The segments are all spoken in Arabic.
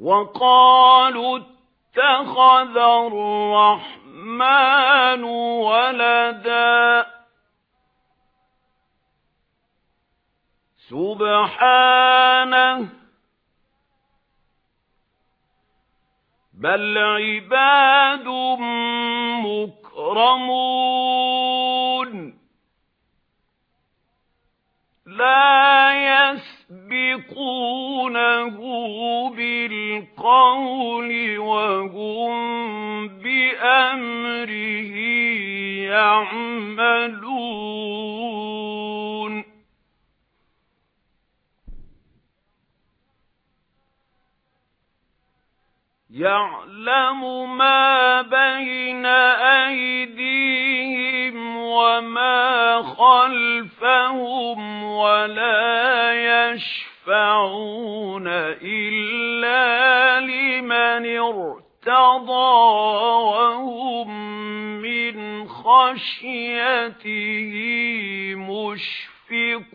وَقَالُوا اتَّخَذَ الرَّحْمَنُ وَلَدًا. سُبْحَانَهُ. بَلْ عِبَادٌ مُكْرَمُونَ. لَا يَسْبِقُونَهُ بِالْقَوْلِ وَهُمْ بِأَمْرِهِ يَعْمَلُونَ. يَعْلَمُ مَا بَيْنَ أَيْدِيهِمْ وَمَا خَلْفَهُمْ وَلَا يَشْفَعُونَ إِلَّا لِمَنِ ارْتَضَى وَهُمْ مِنْ خَشْيَتِهِ مُشْفِقُونَ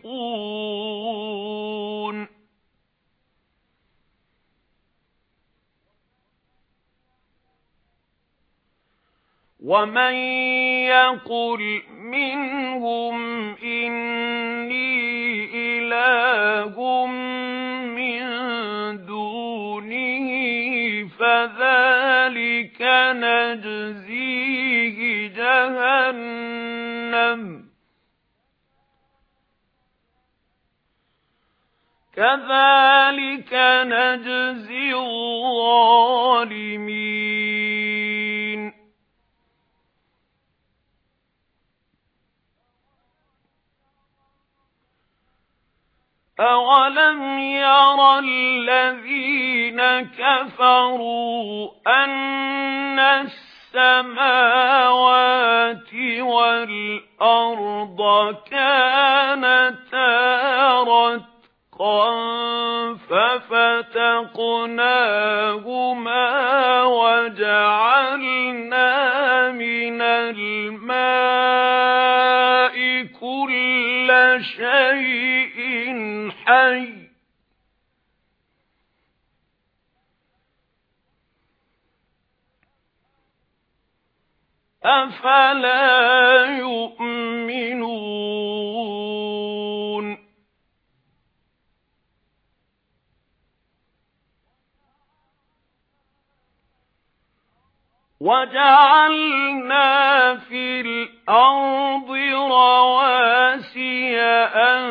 وَمَن يَقُلْ مِنْهُمْ إِنِّي إِلَٰهٌ مِّن دُونِهِ فَذَلِكَ نَجْزِيهِ جَهَنَّمَ كَذَلِكَ نَجْزِي الظَّالِمِينَ أَوَلَمْ يَرَ الَّذِينَ كَفَرُوا أَنَّ السَّمَاوَاتِ وَالْأَرْضَ كَانَتَا رَتْقًا فَفَتَقْنَاهُمَا وَجَعَلْنَا حَيٍّ. أَفَلَا وَجَعَلْنَا فِي الْأَرْضِ رَوَاسِيَ أَن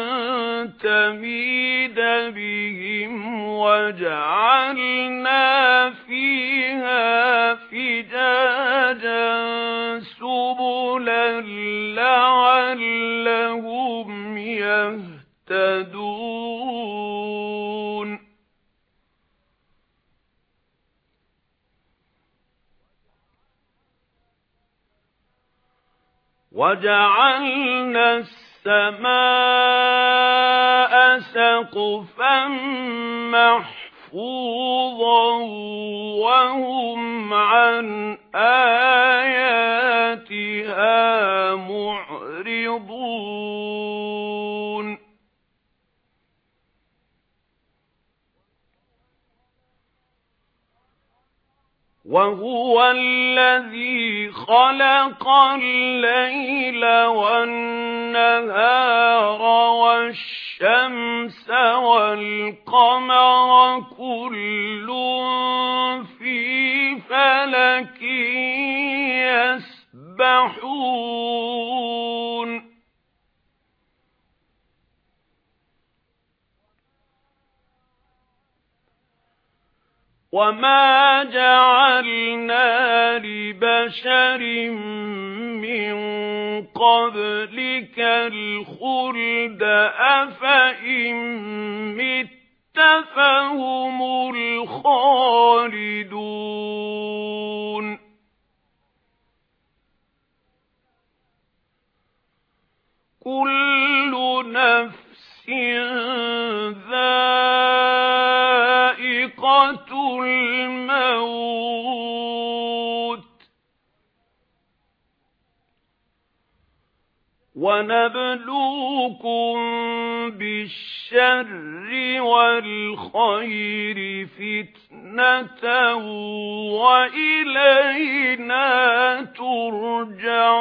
تَمِيدَ بِهِمْ وَجَعَلْنَا فِيهَا فِجَاجًا سُبُلًا لَّعَلَّهُمْ يَهْتَدُونَ وَجَعَلْنَا السَّمَاءَ سَقْفًا مَّحْفُوظًا وَهُمْ عَنْ آيَاتِهَا وَهُوَ الَّذِي خَلَقَ اللَّيْلَ وَالنَّهَارَ وَالشَّمْسَ وَالْقَمَرَ كُلٌّ فِي فَلَكٍ يَسْبَحُونَ. وَمَا جَعَلْنَا لِبَشَرٍ مِّن قَبْلِكَ الْخُلْدَ أَفَإِن مِّتَّ فَهُمُ الْخَالِدُونَ كُلُّ نَفْسٍ وَنَبْلُوكُم بِالشَّرِّ وَالْخَيْرِ فِتْنَةً وَإِلَيْنَا تُرْجَعُونَ.